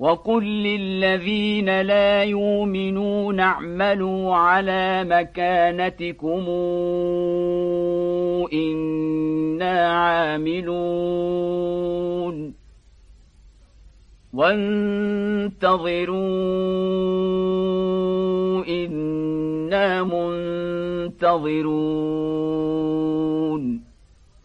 وقل للذين لا يؤمنون اعملوا على مكانتكم إنا عاملون وانتظروا إنا منتظرون